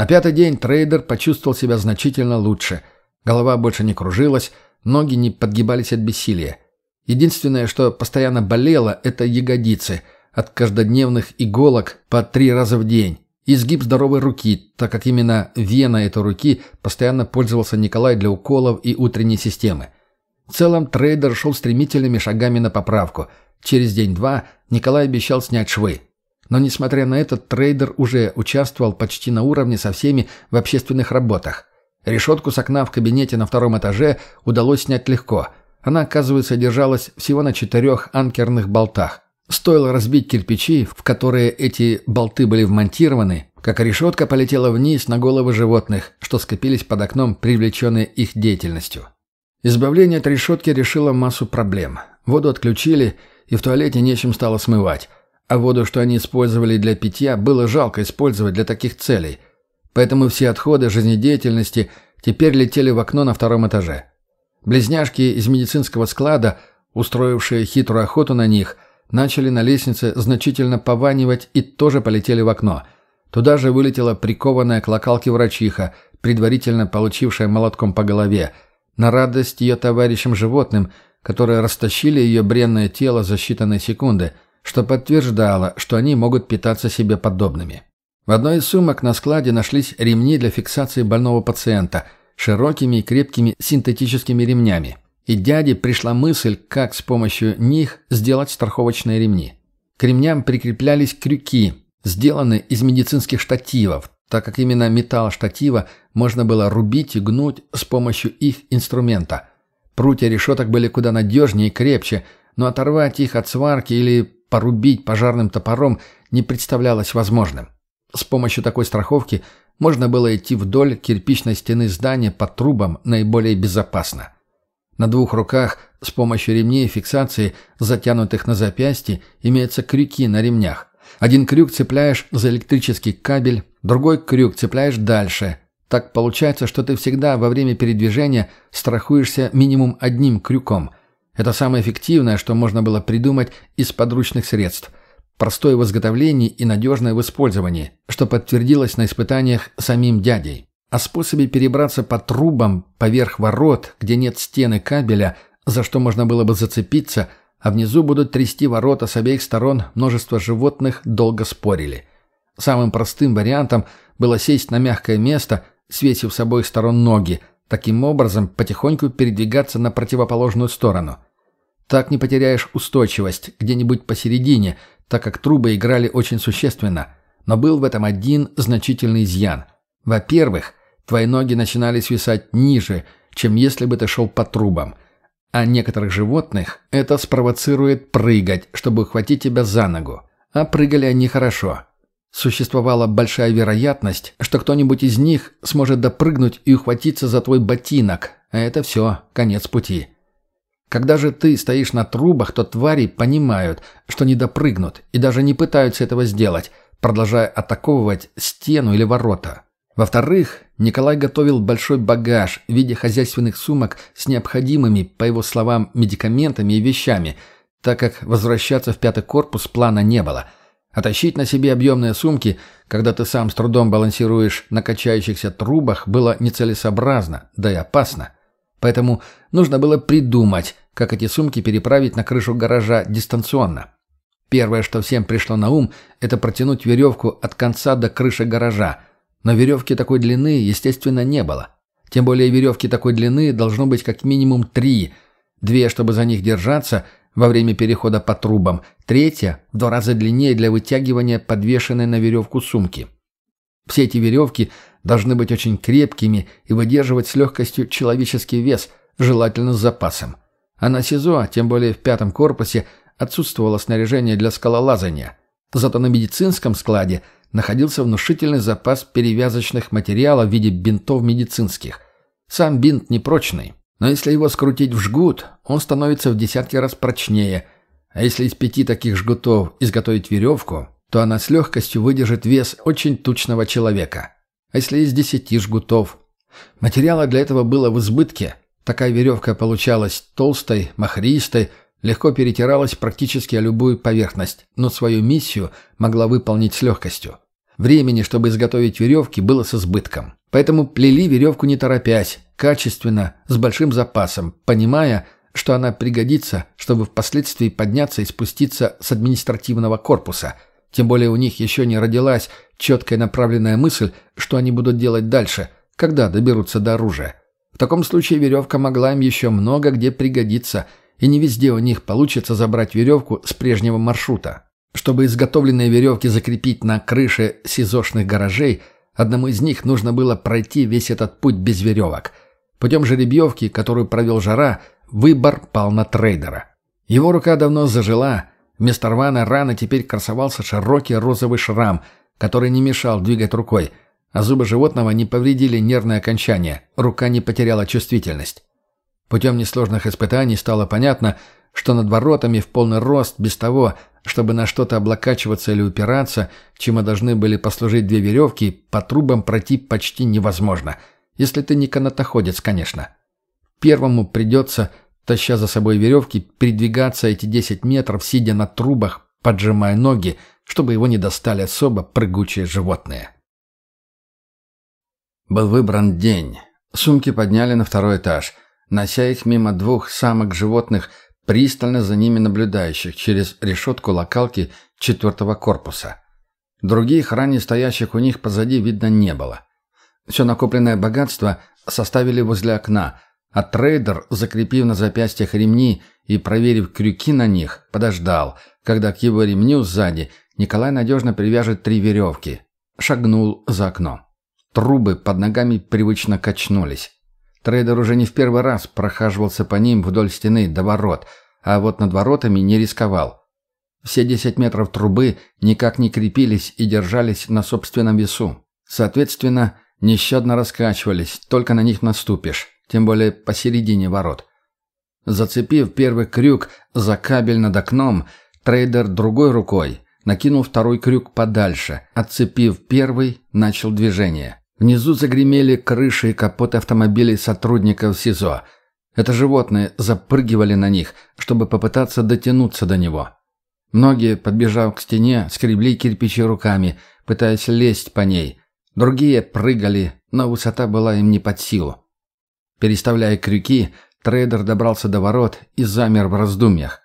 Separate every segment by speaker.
Speaker 1: На пятый день трейдер почувствовал себя значительно лучше. Голова больше не кружилась, ноги не подгибались от бессилия. Единственное, что постоянно болело, это ягодицы от каждодневных иголок по три раза в день. Изгиб здоровой руки, так как именно вена этой руки постоянно пользовался Николай для уколов и утренней системы. В целом трейдер шел стремительными шагами на поправку. Через день-два Николай обещал снять швы. Но несмотря на это, трейдер уже участвовал почти на уровне со всеми в общественных работах. Решетку с окна в кабинете на втором этаже удалось снять легко. Она, оказывается, держалась всего на четырех анкерных болтах. Стоило разбить кирпичи, в которые эти болты были вмонтированы, как решетка полетела вниз на головы животных, что скопились под окном, привлеченные их деятельностью. Избавление от решетки решило массу проблем. Воду отключили, и в туалете нечем стало смывать. А воду, что они использовали для питья, было жалко использовать для таких целей. Поэтому все отходы жизнедеятельности теперь летели в окно на втором этаже. Близняшки из медицинского склада, устроившие хитрую охоту на них – начали на лестнице значительно пованивать и тоже полетели в окно. Туда же вылетела прикованная к локалке врачиха, предварительно получившая молотком по голове, на радость ее товарищам животным, которые растащили ее бренное тело за считанные секунды, что подтверждало, что они могут питаться себе подобными. В одной из сумок на складе нашлись ремни для фиксации больного пациента, широкими и крепкими синтетическими ремнями и дяде пришла мысль, как с помощью них сделать страховочные ремни. К ремням прикреплялись крюки, сделанные из медицинских штативов, так как именно металл штатива можно было рубить и гнуть с помощью их инструмента. Прутья решеток были куда надежнее и крепче, но оторвать их от сварки или порубить пожарным топором не представлялось возможным. С помощью такой страховки можно было идти вдоль кирпичной стены здания по трубам наиболее безопасно. На двух руках с помощью ремней фиксации, затянутых на запястье, имеются крюки на ремнях. Один крюк цепляешь за электрический кабель, другой крюк цепляешь дальше. Так получается, что ты всегда во время передвижения страхуешься минимум одним крюком. Это самое эффективное, что можно было придумать из подручных средств. Простое в изготовлении и надежное в использовании, что подтвердилось на испытаниях самим дядей. О способе перебраться по трубам поверх ворот, где нет стены кабеля, за что можно было бы зацепиться, а внизу будут трясти ворота с обеих сторон, множество животных долго спорили. Самым простым вариантом было сесть на мягкое место, свесив с обоих сторон ноги, таким образом потихоньку передвигаться на противоположную сторону. Так не потеряешь устойчивость где-нибудь посередине, так как трубы играли очень существенно. Но был в этом один значительный изъян. Во-первых, Твои ноги начинали свисать ниже, чем если бы ты шел по трубам. А некоторых животных это спровоцирует прыгать, чтобы ухватить тебя за ногу. А прыгали они хорошо. Существовала большая вероятность, что кто-нибудь из них сможет допрыгнуть и ухватиться за твой ботинок, а это все, конец пути. Когда же ты стоишь на трубах, то твари понимают, что не допрыгнут и даже не пытаются этого сделать, продолжая атаковывать стену или ворота. Во-вторых, Николай готовил большой багаж в виде хозяйственных сумок с необходимыми, по его словам, медикаментами и вещами, так как возвращаться в пятый корпус плана не было. А тащить на себе объемные сумки, когда ты сам с трудом балансируешь на качающихся трубах, было нецелесообразно, да и опасно. Поэтому нужно было придумать, как эти сумки переправить на крышу гаража дистанционно. Первое, что всем пришло на ум, это протянуть веревку от конца до крыши гаража – но веревки такой длины, естественно, не было. Тем более веревки такой длины должно быть как минимум три. Две, чтобы за них держаться во время перехода по трубам. Третья в два раза длиннее для вытягивания подвешенной на веревку сумки. Все эти веревки должны быть очень крепкими и выдерживать с легкостью человеческий вес, желательно с запасом. А на СИЗО, тем более в пятом корпусе, отсутствовало снаряжение для скалолазания. Зато на медицинском складе – находился внушительный запас перевязочных материалов в виде бинтов медицинских. Сам бинт непрочный, но если его скрутить в жгут, он становится в десятки раз прочнее, а если из пяти таких жгутов изготовить веревку, то она с легкостью выдержит вес очень тучного человека. А если из десяти жгутов? Материала для этого было в избытке. Такая веревка получалась толстой, махристой, легко перетиралась практически о любую поверхность, но свою миссию могла выполнить с легкостью. Времени, чтобы изготовить веревки, было с избытком. Поэтому плели веревку не торопясь, качественно, с большим запасом, понимая, что она пригодится, чтобы впоследствии подняться и спуститься с административного корпуса. Тем более у них еще не родилась четкая направленная мысль, что они будут делать дальше, когда доберутся до оружия. В таком случае веревка могла им еще много где пригодиться, и не везде у них получится забрать веревку с прежнего маршрута. Чтобы изготовленные веревки закрепить на крыше СИЗОшных гаражей, одному из них нужно было пройти весь этот путь без веревок. Путем жеребьевки, которую провел Жара, Выбор пал на трейдера. Его рука давно зажила. Вместо рваной раны теперь красовался широкий розовый шрам, который не мешал двигать рукой, а зубы животного не повредили нервное окончание, рука не потеряла чувствительность. Путем несложных испытаний стало понятно, что над воротами в полный рост, без того, чтобы на что-то облокачиваться или упираться, чему должны были послужить две веревки, по трубам пройти почти невозможно. Если ты не канатоходец, конечно. Первому придется, таща за собой веревки, передвигаться эти 10 метров, сидя на трубах, поджимая ноги, чтобы его не достали особо прыгучие животные. Был выбран день. Сумки подняли на второй этаж, нося их мимо двух самок животных, пристально за ними наблюдающих через решетку локалки четвертого корпуса. Других, ранее стоящих у них позади, видно не было. Все накопленное богатство составили возле окна – а трейдер, закрепив на запястьях ремни и проверив крюки на них, подождал, когда к его ремню сзади Николай надежно привяжет три веревки. Шагнул за окно. Трубы под ногами привычно качнулись. Трейдер уже не в первый раз прохаживался по ним вдоль стены до ворот, а вот над воротами не рисковал. Все десять метров трубы никак не крепились и держались на собственном весу. Соответственно, нещадно раскачивались, только на них наступишь тем более посередине ворот. Зацепив первый крюк за кабель над окном, трейдер другой рукой накинул второй крюк подальше, отцепив первый, начал движение. Внизу загремели крыши и капоты автомобилей сотрудников СИЗО. Это животные запрыгивали на них, чтобы попытаться дотянуться до него. Многие, подбежав к стене, скребли кирпичи руками, пытаясь лезть по ней. Другие прыгали, но высота была им не под силу. Переставляя крюки, трейдер добрался до ворот и замер в раздумьях.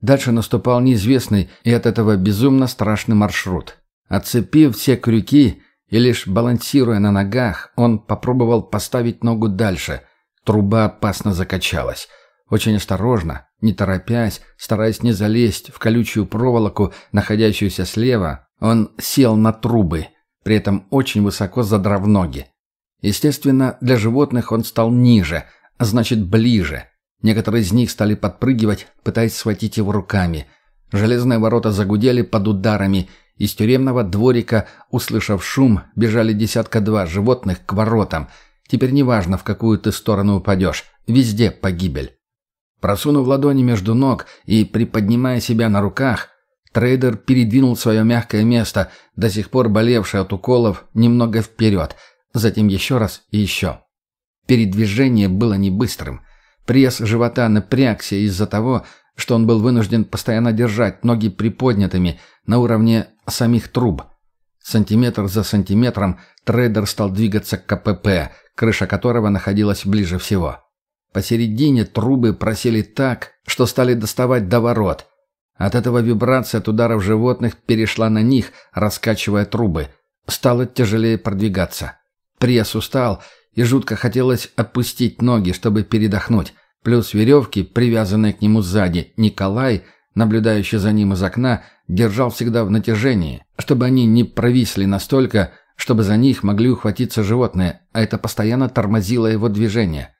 Speaker 1: Дальше наступал неизвестный и от этого безумно страшный маршрут. Отцепив все крюки и лишь балансируя на ногах, он попробовал поставить ногу дальше. Труба опасно закачалась. Очень осторожно, не торопясь, стараясь не залезть в колючую проволоку, находящуюся слева, он сел на трубы, при этом очень высоко задрав ноги. Естественно, для животных он стал ниже, а значит ближе. Некоторые из них стали подпрыгивать, пытаясь схватить его руками. Железные ворота загудели под ударами. Из тюремного дворика, услышав шум, бежали десятка-два животных к воротам. Теперь неважно, в какую ты сторону упадешь. Везде погибель. Просунув ладони между ног и приподнимая себя на руках, трейдер передвинул свое мягкое место, до сих пор болевшее от уколов, немного вперед – Затем еще раз и еще. Передвижение было не быстрым. Пресс живота напрягся из-за того, что он был вынужден постоянно держать ноги приподнятыми на уровне самих труб. Сантиметр за сантиметром трейдер стал двигаться к КПП, крыша которого находилась ближе всего. Посередине трубы просели так, что стали доставать до ворот. От этого вибрация от ударов животных перешла на них, раскачивая трубы. Стало тяжелее продвигаться. Пресс устал, и жутко хотелось опустить ноги, чтобы передохнуть. Плюс веревки, привязанные к нему сзади, Николай, наблюдающий за ним из окна, держал всегда в натяжении, чтобы они не провисли настолько, чтобы за них могли ухватиться животные, а это постоянно тормозило его движение.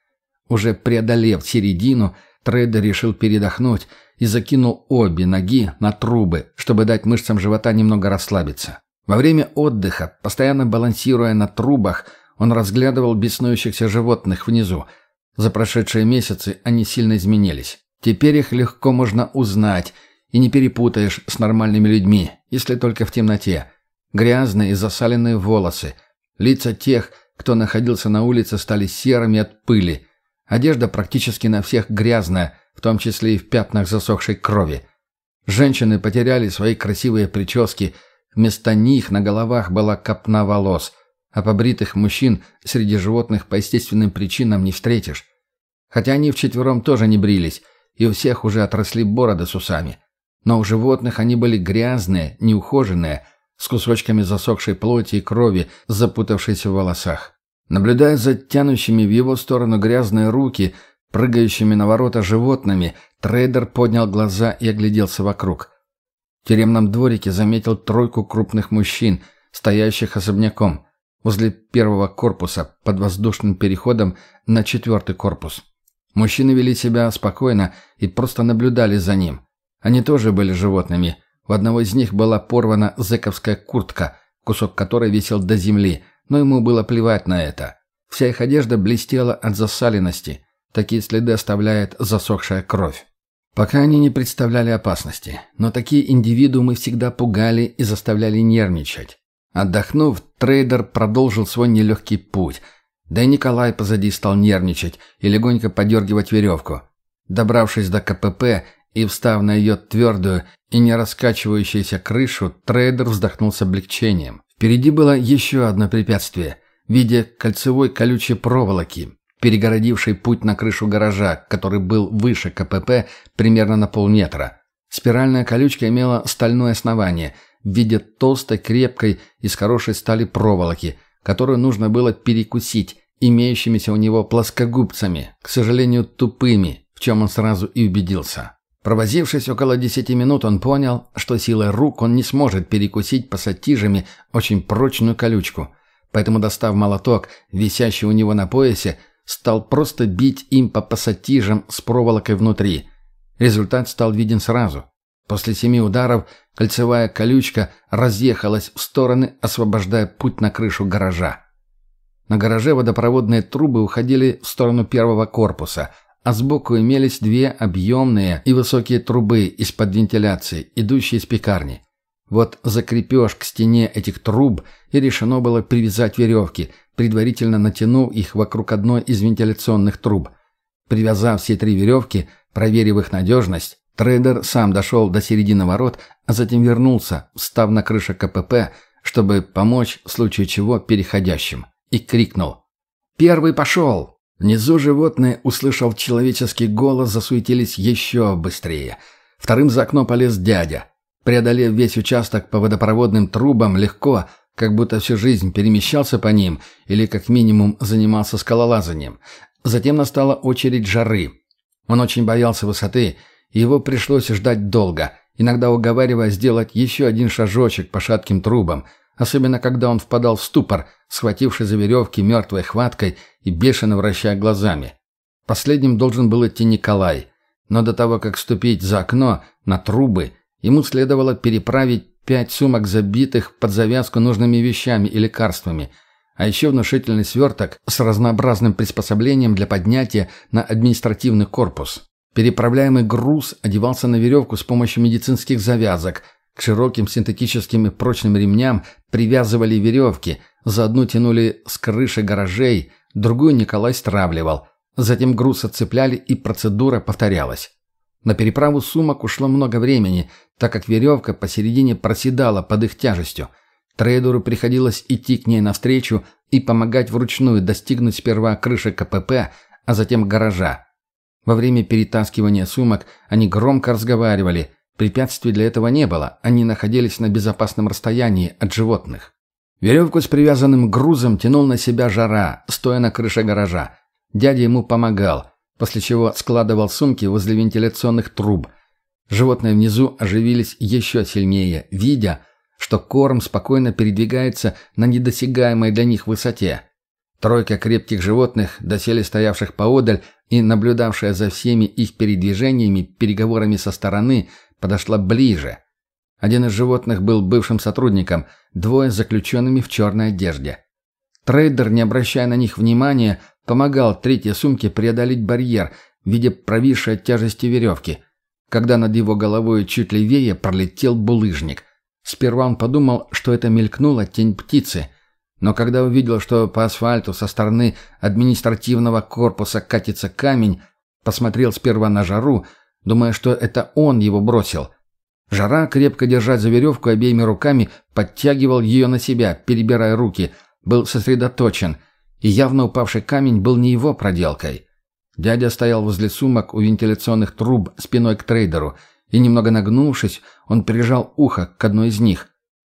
Speaker 1: Уже преодолев середину, трейдер решил передохнуть и закинул обе ноги на трубы, чтобы дать мышцам живота немного расслабиться. Во время отдыха, постоянно балансируя на трубах, он разглядывал беснующихся животных внизу. За прошедшие месяцы они сильно изменились. Теперь их легко можно узнать, и не перепутаешь с нормальными людьми, если только в темноте. Грязные и засаленные волосы. Лица тех, кто находился на улице, стали серыми от пыли. Одежда практически на всех грязная, в том числе и в пятнах засохшей крови. Женщины потеряли свои красивые прически – Вместо них на головах была копна волос, а побритых мужчин среди животных по естественным причинам не встретишь. Хотя они вчетвером тоже не брились, и у всех уже отросли бороды с усами. Но у животных они были грязные, неухоженные, с кусочками засохшей плоти и крови, запутавшейся в волосах. Наблюдая за тянущими в его сторону грязные руки, прыгающими на ворота животными, трейдер поднял глаза и огляделся вокруг. В тюремном дворике заметил тройку крупных мужчин, стоящих особняком, возле первого корпуса, под воздушным переходом на четвертый корпус. Мужчины вели себя спокойно и просто наблюдали за ним. Они тоже были животными. У одного из них была порвана зэковская куртка, кусок которой висел до земли, но ему было плевать на это. Вся их одежда блестела от засаленности. Такие следы оставляет засохшая кровь. Пока они не представляли опасности, но такие индивидуумы всегда пугали и заставляли нервничать. Отдохнув, трейдер продолжил свой нелегкий путь – да и Николай позади стал нервничать и легонько подергивать веревку. Добравшись до КПП и встав на ее твердую и не раскачивающуюся крышу, трейдер вздохнул с облегчением. Впереди было еще одно препятствие в виде кольцевой колючей проволоки, перегородившей путь на крышу гаража, который был выше КПП примерно на полметра. Спиральная колючка имела стальное основание в виде толстой, крепкой из хорошей стали проволоки – которую нужно было перекусить имеющимися у него плоскогубцами, к сожалению, тупыми, в чем он сразу и убедился. Провозившись около десяти минут, он понял, что силой рук он не сможет перекусить пассатижами очень прочную колючку, поэтому, достав молоток, висящий у него на поясе, стал просто бить им по пассатижам с проволокой внутри. Результат стал виден сразу. После семи ударов кольцевая колючка разъехалась в стороны, освобождая путь на крышу гаража. На гараже водопроводные трубы уходили в сторону первого корпуса, а сбоку имелись две объемные и высокие трубы из-под вентиляции, идущие из пекарни. Вот закрепеж к стене этих труб и решено было привязать веревки, предварительно натянув их вокруг одной из вентиляционных труб. Привязав все три веревки, проверив их надежность, Трейдер сам дошел до середины ворот, а затем вернулся, встав на крыше КПП, чтобы помочь в случае чего переходящим, и крикнул. «Первый пошел!» Внизу животные, услышав человеческий голос, засуетились еще быстрее. Вторым за окно полез дядя. Преодолев весь участок по водопроводным трубам легко, как будто всю жизнь перемещался по ним или как минимум занимался скалолазанием. Затем настала очередь жары. Он очень боялся высоты его пришлось ждать долго, иногда уговаривая сделать еще один шажочек по шатким трубам, особенно когда он впадал в ступор, схвативший за веревки мертвой хваткой и бешено вращая глазами. Последним должен был идти Николай, но до того, как ступить за окно на трубы, ему следовало переправить пять сумок, забитых под завязку нужными вещами и лекарствами, а еще внушительный сверток с разнообразным приспособлением для поднятия на административный корпус. Переправляемый груз одевался на веревку с помощью медицинских завязок. К широким синтетическим и прочным ремням привязывали веревки, за одну тянули с крыши гаражей, другую Николай стравливал. Затем груз отцепляли, и процедура повторялась. На переправу сумок ушло много времени, так как веревка посередине проседала под их тяжестью. Трейдеру приходилось идти к ней навстречу и помогать вручную достигнуть сперва крыши КПП, а затем гаража. Во время перетаскивания сумок они громко разговаривали. Препятствий для этого не было, они находились на безопасном расстоянии от животных. Веревку с привязанным грузом тянул на себя жара, стоя на крыше гаража. Дядя ему помогал, после чего складывал сумки возле вентиляционных труб. Животные внизу оживились еще сильнее, видя, что корм спокойно передвигается на недосягаемой для них высоте. Тройка крепких животных, доселе стоявших поодаль и наблюдавшая за всеми их передвижениями, переговорами со стороны, подошла ближе. Один из животных был бывшим сотрудником, двое заключенными в черной одежде. Трейдер, не обращая на них внимания, помогал третьей сумке преодолеть барьер в виде провисшей от тяжести веревки, когда над его головой чуть левее пролетел булыжник. Сперва он подумал, что это мелькнула тень птицы – но когда увидел, что по асфальту со стороны административного корпуса катится камень, посмотрел сперва на жару, думая, что это он его бросил. Жара, крепко держать за веревку обеими руками, подтягивал ее на себя, перебирая руки, был сосредоточен, и явно упавший камень был не его проделкой. Дядя стоял возле сумок у вентиляционных труб спиной к трейдеру, и, немного нагнувшись, он прижал ухо к одной из них.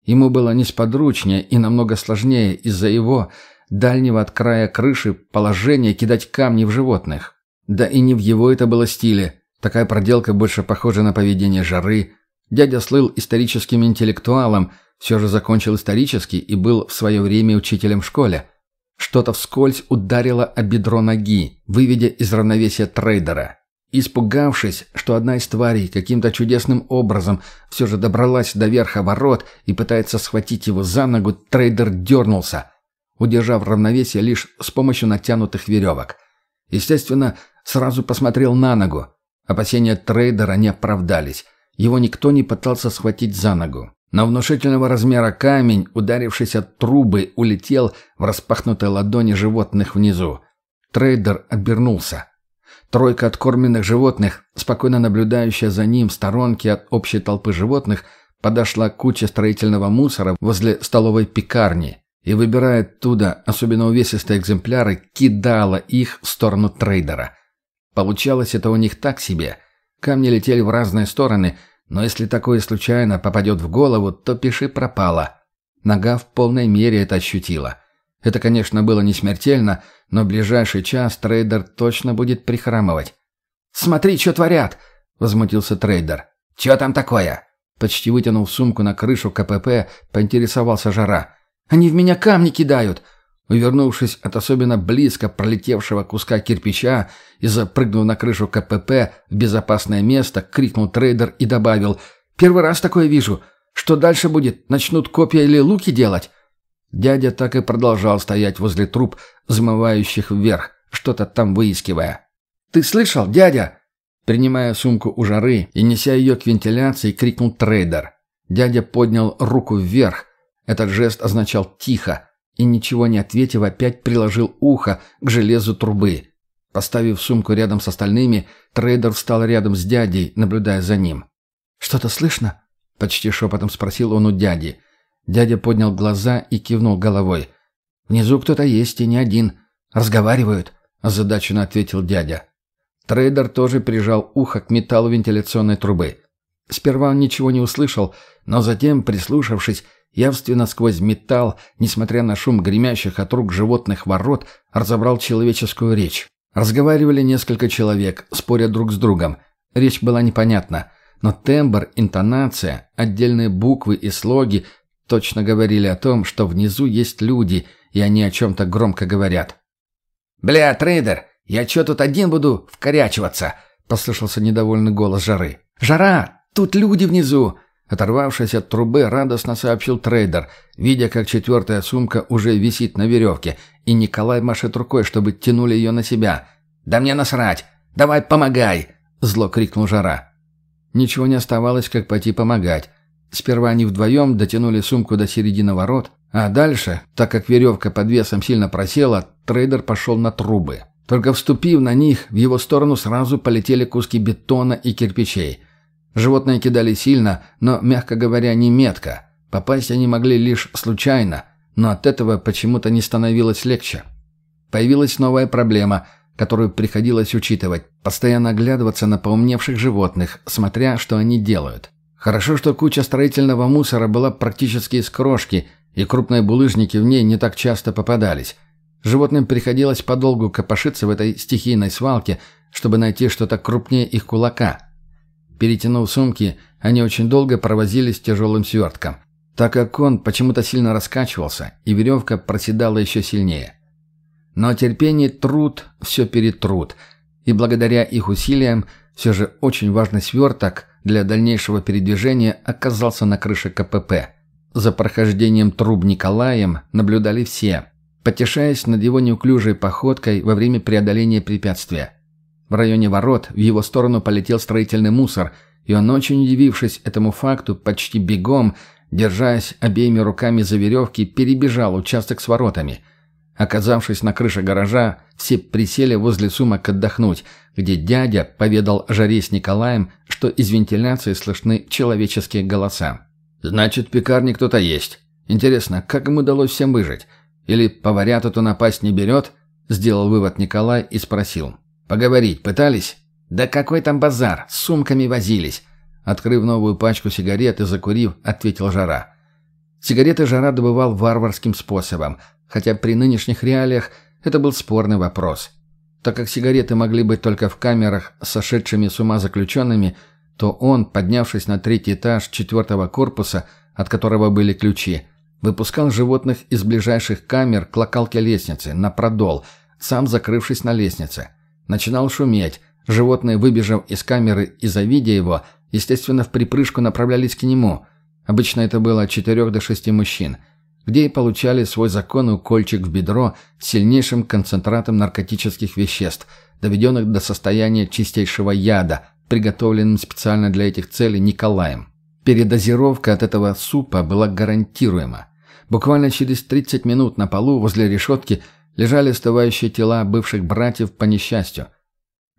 Speaker 1: Ему было несподручнее и намного сложнее из-за его, дальнего от края крыши, положения кидать камни в животных. Да и не в его это было стиле. Такая проделка больше похожа на поведение жары. Дядя слыл историческим интеллектуалом, все же закончил исторический и был в свое время учителем в школе. Что-то вскользь ударило о бедро ноги, выведя из равновесия трейдера. Испугавшись, что одна из тварей каким-то чудесным образом все же добралась до верха ворот и пытается схватить его за ногу, трейдер дернулся, удержав равновесие лишь с помощью натянутых веревок. Естественно, сразу посмотрел на ногу. Опасения трейдера не оправдались. Его никто не пытался схватить за ногу. Но внушительного размера камень, ударившись от трубы, улетел в распахнутой ладони животных внизу. Трейдер обернулся. Тройка откормленных животных, спокойно наблюдающая за ним в сторонке от общей толпы животных, подошла к куче строительного мусора возле столовой пекарни и, выбирая оттуда особенно увесистые экземпляры, кидала их в сторону трейдера. Получалось это у них так себе. Камни летели в разные стороны, но если такое случайно попадет в голову, то пиши пропало. Нога в полной мере это ощутила. Это, конечно, было не смертельно, но в ближайший час трейдер точно будет прихрамывать. «Смотри, что творят!» — возмутился трейдер. «Че там такое?» Почти вытянув сумку на крышу КПП, поинтересовался Жара. «Они в меня камни кидают!» Увернувшись от особенно близко пролетевшего куска кирпича и запрыгнув на крышу КПП в безопасное место, крикнул трейдер и добавил «Первый раз такое вижу. Что дальше будет? Начнут копья или луки делать?» Дядя так и продолжал стоять возле труб, взмывающих вверх, что-то там выискивая. «Ты слышал, дядя?» Принимая сумку у жары и неся ее к вентиляции, крикнул трейдер. Дядя поднял руку вверх. Этот жест означал «тихо», и, ничего не ответив, опять приложил ухо к железу трубы. Поставив сумку рядом с остальными, трейдер встал рядом с дядей, наблюдая за ним. «Что-то слышно?» — почти шепотом спросил он у дяди. Дядя поднял глаза и кивнул головой. «Внизу кто-то есть и не один. Разговаривают», — озадаченно ответил дядя. Трейдер тоже прижал ухо к металлу вентиляционной трубы. Сперва он ничего не услышал, но затем, прислушавшись, явственно сквозь металл, несмотря на шум гремящих от рук животных ворот, разобрал человеческую речь. Разговаривали несколько человек, споря друг с другом. Речь была непонятна, но тембр, интонация, отдельные буквы и слоги точно говорили о том, что внизу есть люди, и они о чем-то громко говорят. «Бля, трейдер, я чё тут один буду вкорячиваться?» — послышался недовольный голос Жары. «Жара, тут люди внизу!» Оторвавшись от трубы, радостно сообщил трейдер, видя, как четвертая сумка уже висит на веревке, и Николай машет рукой, чтобы тянули ее на себя. «Да мне насрать! Давай помогай!» — зло крикнул Жара. Ничего не оставалось, как пойти помогать. Сперва они вдвоем дотянули сумку до середины ворот, а дальше, так как веревка под весом сильно просела, трейдер пошел на трубы. Только вступив на них, в его сторону сразу полетели куски бетона и кирпичей — Животные кидали сильно, но, мягко говоря, не метко. Попасть они могли лишь случайно, но от этого почему-то не становилось легче. Появилась новая проблема, которую приходилось учитывать, постоянно оглядываться на поумневших животных, смотря, что они делают. Хорошо, что куча строительного мусора была практически из крошки, и крупные булыжники в ней не так часто попадались. Животным приходилось подолгу копошиться в этой стихийной свалке, чтобы найти что-то крупнее их кулака – Перетянув сумки, они очень долго провозились с тяжелым свертком, так как он почему-то сильно раскачивался, и веревка проседала еще сильнее. Но терпение труд все перетрут, и благодаря их усилиям все же очень важный сверток для дальнейшего передвижения оказался на крыше КПП. За прохождением труб Николаем наблюдали все, потешаясь над его неуклюжей походкой во время преодоления препятствия. В районе ворот в его сторону полетел строительный мусор, и он, очень удивившись этому факту, почти бегом, держась обеими руками за веревки, перебежал участок с воротами. Оказавшись на крыше гаража, все присели возле сумок отдохнуть, где дядя поведал жаре с Николаем, что из вентиляции слышны человеческие голоса. «Значит, в пекарне кто-то есть. Интересно, как им удалось всем выжить? Или поварят эту напасть не берет?» Сделал вывод Николай и спросил. «Поговорить пытались?» «Да какой там базар? С сумками возились!» Открыв новую пачку сигарет и закурив, ответил Жара. Сигареты Жара добывал варварским способом, хотя при нынешних реалиях это был спорный вопрос. Так как сигареты могли быть только в камерах с сошедшими с ума заключенными, то он, поднявшись на третий этаж четвертого корпуса, от которого были ключи, выпускал животных из ближайших камер к локалке лестницы, на продол, сам закрывшись на лестнице. Начинал шуметь, животные, выбежав из камеры и завидя его, естественно, в припрыжку направлялись к нему. Обычно это было от четырех до шести мужчин, где и получали свой законный кольчик в бедро с сильнейшим концентратом наркотических веществ, доведенных до состояния чистейшего яда, приготовленным специально для этих целей Николаем. Передозировка от этого супа была гарантируема. Буквально через 30 минут на полу возле решетки лежали остывающие тела бывших братьев по несчастью.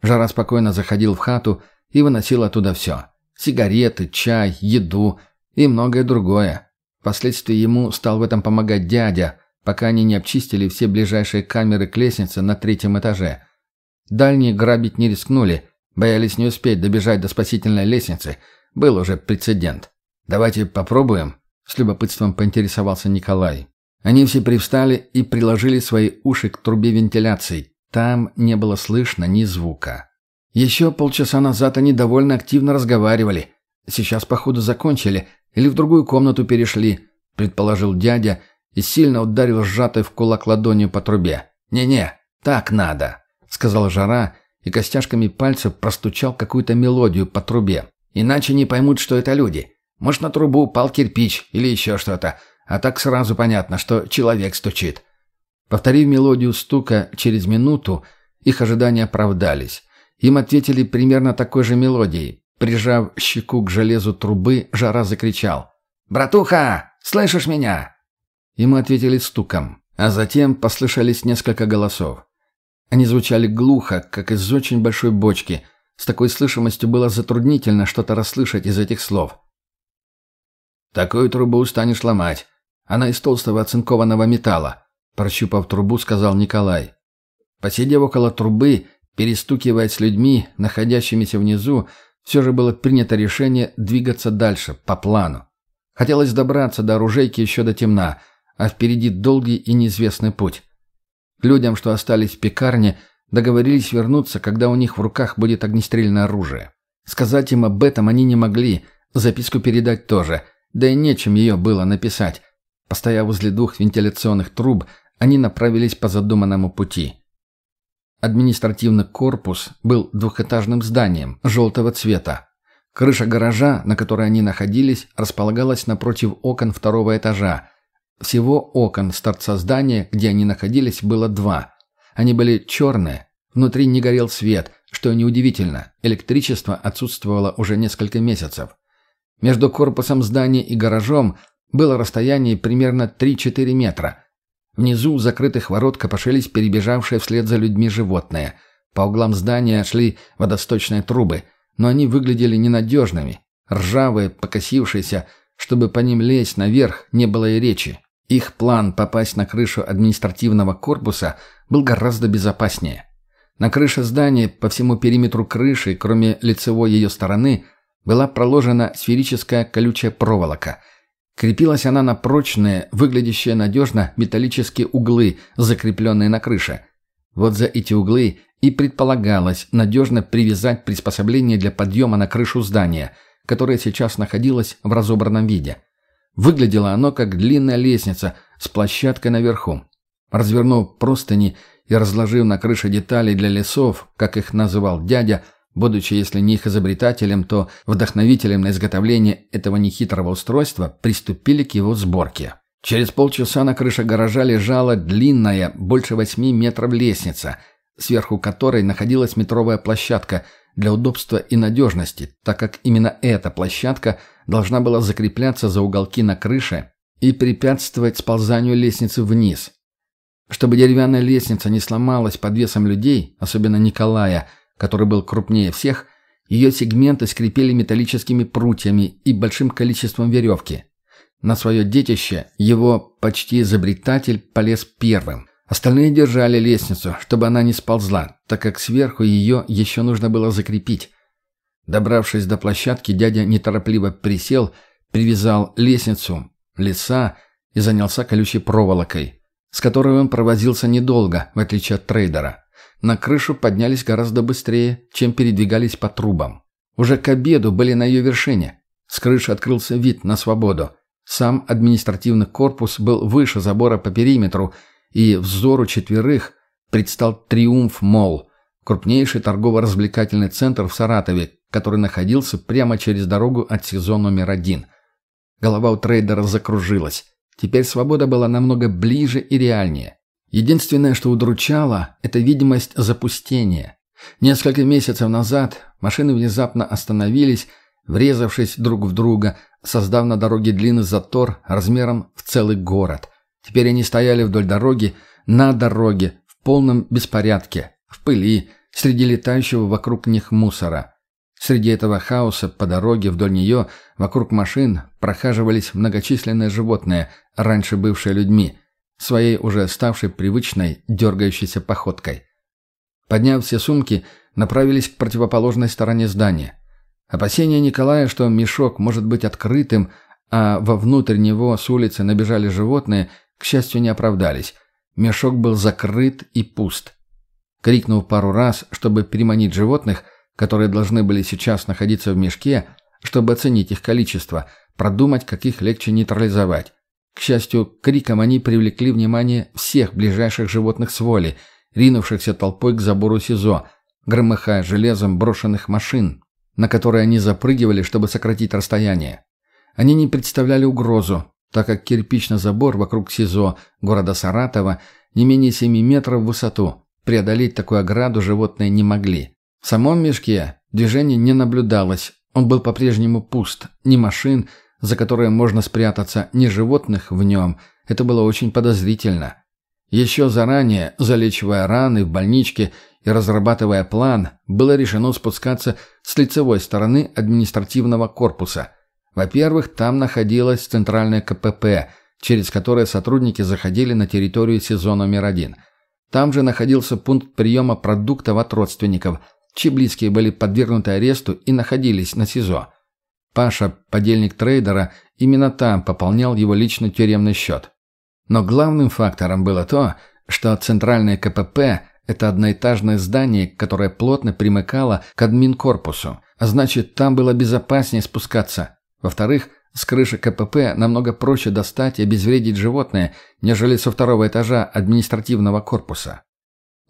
Speaker 1: Жара спокойно заходил в хату и выносил оттуда все сигареты, чай, еду и многое другое. Впоследствии ему стал в этом помогать дядя, пока они не обчистили все ближайшие камеры к лестнице на третьем этаже. Дальние грабить не рискнули, боялись не успеть добежать до спасительной лестницы. Был уже прецедент. «Давайте попробуем», — с любопытством поинтересовался Николай. Они все привстали и приложили свои уши к трубе вентиляции. Там не было слышно ни звука. Еще полчаса назад они довольно активно разговаривали. Сейчас, походу, закончили или в другую комнату перешли, предположил дядя и сильно ударил сжатой в кулак ладонью по трубе. «Не-не, так надо», — сказал Жара и костяшками пальцев простучал какую-то мелодию по трубе. «Иначе не поймут, что это люди. Может, на трубу упал кирпич или еще что-то, а так сразу понятно, что человек стучит». Повторив мелодию стука через минуту, их ожидания оправдались. Им ответили примерно такой же мелодией. Прижав щеку к железу трубы, Жара закричал. «Братуха, слышишь меня?» Ему ответили стуком, а затем послышались несколько голосов. Они звучали глухо, как из очень большой бочки. С такой слышимостью было затруднительно что-то расслышать из этих слов. «Такую трубу станешь ломать. Она из толстого оцинкованного металла», – прощупав трубу, сказал Николай. Посидев около трубы, Перестукивая с людьми, находящимися внизу, все же было принято решение двигаться дальше, по плану. Хотелось добраться до оружейки еще до темна, а впереди долгий и неизвестный путь. Людям, что остались в пекарне, договорились вернуться, когда у них в руках будет огнестрельное оружие. Сказать им об этом они не могли, записку передать тоже, да и нечем ее было написать. Постояв возле двух вентиляционных труб, они направились по задуманному пути. Административный корпус был двухэтажным зданием желтого цвета. Крыша гаража, на которой они находились, располагалась напротив окон второго этажа. Всего окон с торца здания, где они находились, было два. Они были черные, внутри не горел свет, что неудивительно, электричество отсутствовало уже несколько месяцев. Между корпусом здания и гаражом было расстояние примерно 3-4 метра – Внизу у закрытых ворот копошились перебежавшие вслед за людьми животные. По углам здания шли водосточные трубы, но они выглядели ненадежными. Ржавые, покосившиеся, чтобы по ним лезть наверх, не было и речи. Их план попасть на крышу административного корпуса был гораздо безопаснее. На крыше здания, по всему периметру крыши, кроме лицевой ее стороны, была проложена сферическая колючая проволока – Крепилась она на прочные, выглядящие надежно металлические углы, закрепленные на крыше. Вот за эти углы и предполагалось надежно привязать приспособление для подъема на крышу здания, которое сейчас находилось в разобранном виде. Выглядело оно как длинная лестница с площадкой наверху. Развернув простыни и разложив на крыше детали для лесов, как их называл дядя, Будучи, если не их изобретателем, то вдохновителем на изготовление этого нехитрого устройства, приступили к его сборке. Через полчаса на крыше гаража лежала длинная, больше восьми метров лестница, сверху которой находилась метровая площадка для удобства и надежности, так как именно эта площадка должна была закрепляться за уголки на крыше и препятствовать сползанию лестницы вниз. Чтобы деревянная лестница не сломалась под весом людей, особенно Николая, который был крупнее всех, ее сегменты скрепили металлическими прутьями и большим количеством веревки. На свое детище его почти изобретатель полез первым. Остальные держали лестницу, чтобы она не сползла, так как сверху ее еще нужно было закрепить. Добравшись до площадки, дядя неторопливо присел, привязал лестницу, леса и занялся колючей проволокой, с которой он провозился недолго, в отличие от трейдера. На крышу поднялись гораздо быстрее, чем передвигались по трубам. Уже к обеду были на ее вершине. С крыши открылся вид на свободу. Сам административный корпус был выше забора по периметру, и взору четверых предстал Триумф Молл, крупнейший торгово-развлекательный центр в Саратове, который находился прямо через дорогу от СИЗО номер один. Голова у трейдера закружилась. Теперь свобода была намного ближе и реальнее. Единственное, что удручало, это видимость запустения. Несколько месяцев назад машины внезапно остановились, врезавшись друг в друга, создав на дороге длинный затор размером в целый город. Теперь они стояли вдоль дороги, на дороге, в полном беспорядке, в пыли, среди летающего вокруг них мусора. Среди этого хаоса по дороге вдоль нее, вокруг машин, прохаживались многочисленные животные, раньше бывшие людьми, своей уже ставшей привычной, дергающейся походкой. Подняв все сумки, направились к противоположной стороне здания. Опасения Николая, что мешок может быть открытым, а вовнутрь него с улицы набежали животные, к счастью, не оправдались. Мешок был закрыт и пуст. Крикнув пару раз, чтобы переманить животных, которые должны были сейчас находиться в мешке, чтобы оценить их количество, продумать, как их легче нейтрализовать. К счастью, криком они привлекли внимание всех ближайших животных с воли, ринувшихся толпой к забору СИЗО, громыхая железом брошенных машин, на которые они запрыгивали, чтобы сократить расстояние. Они не представляли угрозу, так как кирпичный забор вокруг СИЗО города Саратова не менее 7 метров в высоту. Преодолеть такую ограду животные не могли. В самом мешке движения не наблюдалось, он был по-прежнему пуст. Ни машин, за которые можно спрятаться, ни животных в нем. Это было очень подозрительно. Еще заранее, залечивая раны в больничке и разрабатывая план, было решено спускаться с лицевой стороны административного корпуса. Во-первых, там находилось центральное КПП, через которое сотрудники заходили на территорию СИЗО номер один. Там же находился пункт приема продуктов от родственников, чьи близкие были подвергнуты аресту и находились на СИЗО. Паша, подельник трейдера, именно там пополнял его личный тюремный счет. Но главным фактором было то, что центральное КПП это одноэтажное здание, которое плотно примыкало к админкорпусу, а значит, там было безопаснее спускаться. Во-вторых, с крыши КПП намного проще достать и обезвредить животное, нежели со второго этажа административного корпуса.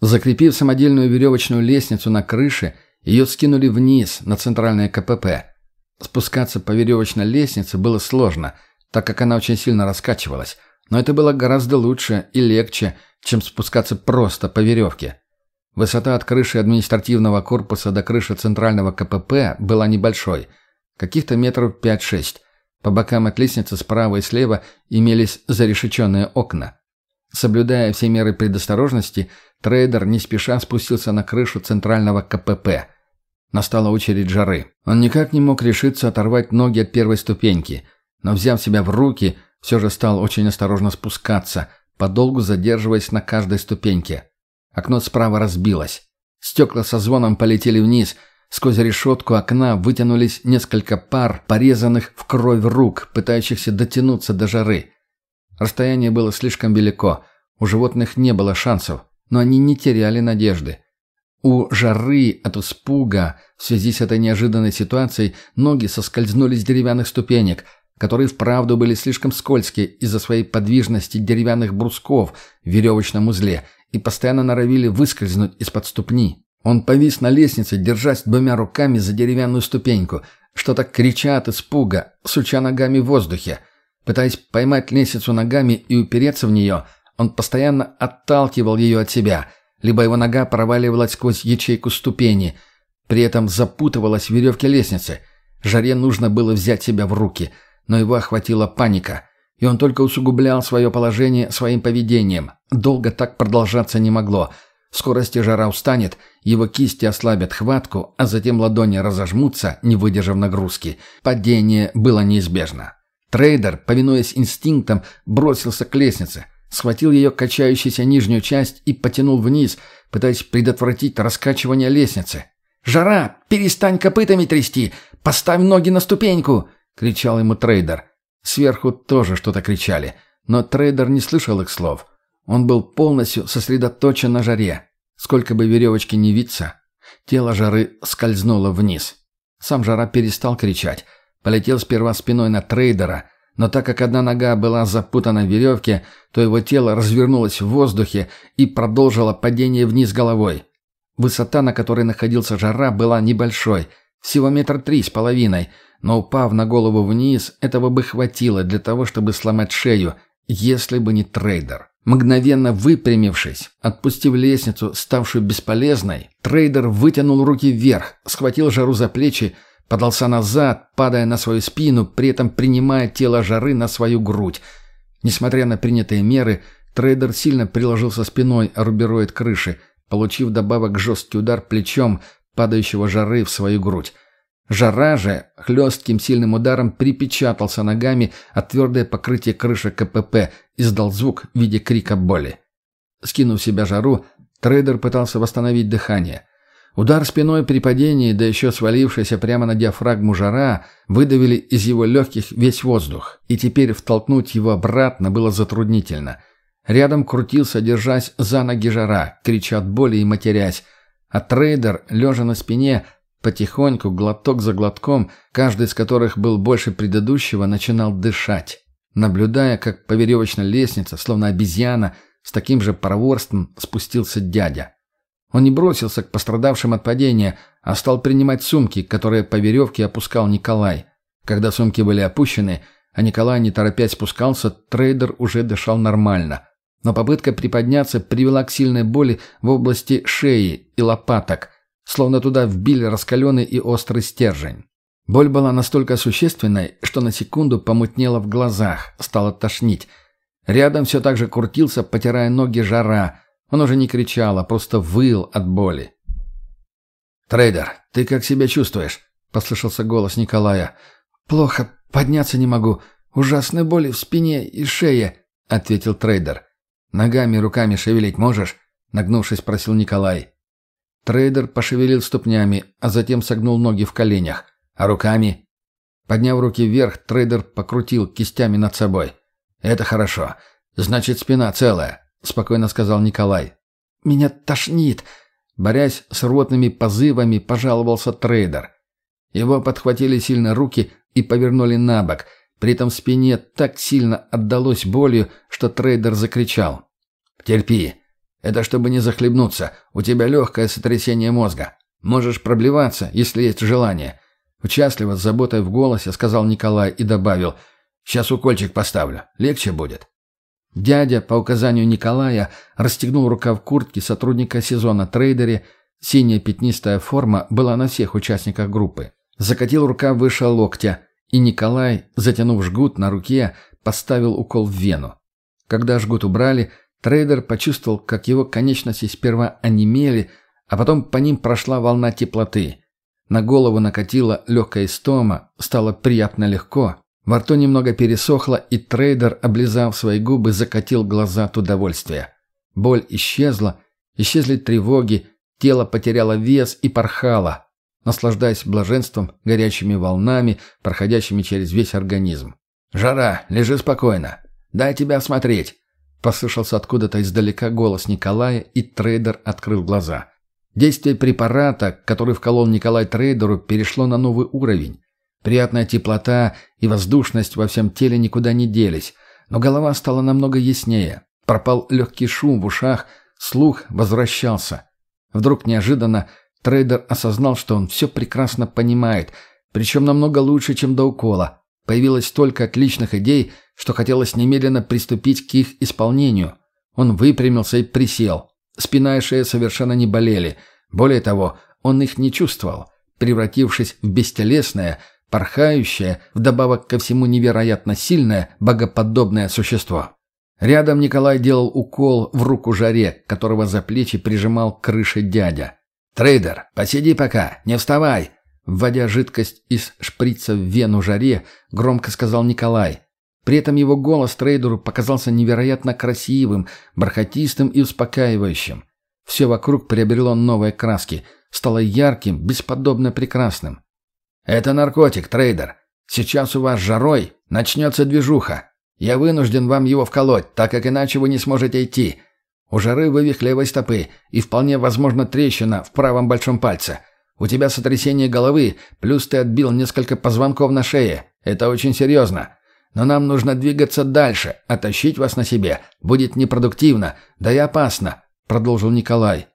Speaker 1: Закрепив самодельную веревочную лестницу на крыше, ее скинули вниз, на центральное КПП. Спускаться по веревочной лестнице было сложно, так как она очень сильно раскачивалась, но это было гораздо лучше и легче – чем спускаться просто по веревке. Высота от крыши административного корпуса до крыши центрального КПП была небольшой, каких-то метров 5-6. По бокам от лестницы справа и слева имелись зарешеченные окна. Соблюдая все меры предосторожности, трейдер не спеша спустился на крышу центрального КПП. Настала очередь жары. Он никак не мог решиться оторвать ноги от первой ступеньки, но, взяв себя в руки, все же стал очень осторожно спускаться, подолгу задерживаясь на каждой ступеньке. Окно справа разбилось. Стекла со звоном полетели вниз. Сквозь решетку окна вытянулись несколько пар, порезанных в кровь рук, пытающихся дотянуться до жары. Расстояние было слишком велико. У животных не было шансов, но они не теряли надежды. У жары от испуга в связи с этой неожиданной ситуацией ноги соскользнули с деревянных ступенек – которые вправду были слишком скользкие из-за своей подвижности деревянных брусков в веревочном узле и постоянно норовили выскользнуть из-под ступни. Он повис на лестнице, держась двумя руками за деревянную ступеньку, что-то крича от испуга, суча ногами в воздухе. Пытаясь поймать лестницу ногами и упереться в нее, он постоянно отталкивал ее от себя, либо его нога проваливалась сквозь ячейку ступени, при этом запутывалась в веревке лестницы. Жаре нужно было взять себя в руки – но его охватила паника. И он только усугублял свое положение своим поведением. Долго так продолжаться не могло. В скорости жара устанет, его кисти ослабят хватку, а затем ладони разожмутся, не выдержав нагрузки. Падение было неизбежно. Трейдер, повинуясь инстинктам, бросился к лестнице, схватил ее качающуюся нижнюю часть и потянул вниз, пытаясь предотвратить раскачивание лестницы. «Жара! Перестань копытами трясти! Поставь ноги на ступеньку!» — кричал ему трейдер. Сверху тоже что-то кричали, но трейдер не слышал их слов. Он был полностью сосредоточен на жаре. Сколько бы веревочки не виться, тело жары скользнуло вниз. Сам жара перестал кричать. Полетел сперва спиной на трейдера, но так как одна нога была запутана в веревке, то его тело развернулось в воздухе и продолжило падение вниз головой. Высота, на которой находился жара, была небольшой, всего метр три с половиной, но упав на голову вниз, этого бы хватило для того, чтобы сломать шею, если бы не трейдер. Мгновенно выпрямившись, отпустив лестницу, ставшую бесполезной, трейдер вытянул руки вверх, схватил жару за плечи, подался назад, падая на свою спину, при этом принимая тело жары на свою грудь. Несмотря на принятые меры, трейдер сильно приложился спиной о рубероид крыши, получив в добавок жесткий удар плечом падающего жары в свою грудь. Жара же хлестким сильным ударом припечатался ногами от твердое покрытие крыши КПП, издал звук в виде крика боли. Скинув себя жару, трейдер пытался восстановить дыхание. Удар спиной при падении, да еще свалившаяся прямо на диафрагму жара, выдавили из его легких весь воздух, и теперь втолкнуть его обратно было затруднительно. Рядом крутился, держась за ноги жара, крича от боли и матерясь, а трейдер, лежа на спине, Потихоньку, глоток за глотком, каждый из которых был больше предыдущего, начинал дышать, наблюдая, как по веревочной лестнице, словно обезьяна, с таким же проворством спустился дядя. Он не бросился к пострадавшим от падения, а стал принимать сумки, которые по веревке опускал Николай. Когда сумки были опущены, а Николай не торопясь спускался, трейдер уже дышал нормально. Но попытка приподняться привела к сильной боли в области шеи и лопаток – словно туда вбили раскаленный и острый стержень. Боль была настолько существенной, что на секунду помутнело в глазах, стало тошнить. Рядом все так же крутился, потирая ноги жара. Он уже не кричал, а просто выл от боли. «Трейдер, ты как себя чувствуешь?» — послышался голос Николая. «Плохо, подняться не могу. Ужасные боли в спине и шее», — ответил трейдер. «Ногами, руками шевелить можешь?» — нагнувшись, спросил Николай. Трейдер пошевелил ступнями, а затем согнул ноги в коленях. А руками? Подняв руки вверх, трейдер покрутил кистями над собой. «Это хорошо. Значит, спина целая», — спокойно сказал Николай. «Меня тошнит», — борясь с рвотными позывами, пожаловался трейдер. Его подхватили сильно руки и повернули на бок. При этом спине так сильно отдалось болью, что трейдер закричал. «Терпи. Это чтобы не захлебнуться. У тебя легкое сотрясение мозга. Можешь проблеваться, если есть желание». Участливо, с заботой в голосе, сказал Николай и добавил. «Сейчас укольчик поставлю. Легче будет». Дядя, по указанию Николая, расстегнул рукав куртки сотрудника сезона трейдере. Синяя пятнистая форма была на всех участниках группы. Закатил рукав выше локтя, и Николай, затянув жгут на руке, поставил укол в вену. Когда жгут убрали, Трейдер почувствовал, как его конечности сперва онемели, а потом по ним прошла волна теплоты. На голову накатила легкая истома, стало приятно легко. Во рту немного пересохло, и трейдер, облизав свои губы, закатил глаза от удовольствия. Боль исчезла, исчезли тревоги, тело потеряло вес и порхало, наслаждаясь блаженством, горячими волнами, проходящими через весь организм. «Жара, лежи спокойно. Дай тебя осмотреть», Послышался откуда-то издалека голос Николая, и трейдер открыл глаза. Действие препарата, который вколол Николай трейдеру, перешло на новый уровень. Приятная теплота и воздушность во всем теле никуда не делись, но голова стала намного яснее. Пропал легкий шум в ушах, слух возвращался. Вдруг неожиданно трейдер осознал, что он все прекрасно понимает, причем намного лучше, чем до укола. Появилось столько отличных идей, что хотелось немедленно приступить к их исполнению. Он выпрямился и присел. Спина и шея совершенно не болели. Более того, он их не чувствовал. Превратившись в бестелесное, порхающее, вдобавок ко всему невероятно сильное, богоподобное существо. Рядом Николай делал укол в руку жаре, которого за плечи прижимал к крыше дядя. «Трейдер, посиди пока, не вставай!» Вводя жидкость из шприца в вену жаре, громко сказал Николай. При этом его голос трейдеру показался невероятно красивым, бархатистым и успокаивающим. Все вокруг приобрело новые краски, стало ярким, бесподобно прекрасным. «Это наркотик, трейдер. Сейчас у вас жарой начнется движуха. Я вынужден вам его вколоть, так как иначе вы не сможете идти. У жары вывих левой стопы и вполне возможно трещина в правом большом пальце. У тебя сотрясение головы, плюс ты отбил несколько позвонков на шее. Это очень серьезно. Но нам нужно двигаться дальше, а тащить вас на себе будет непродуктивно, да и опасно», — продолжил Николай.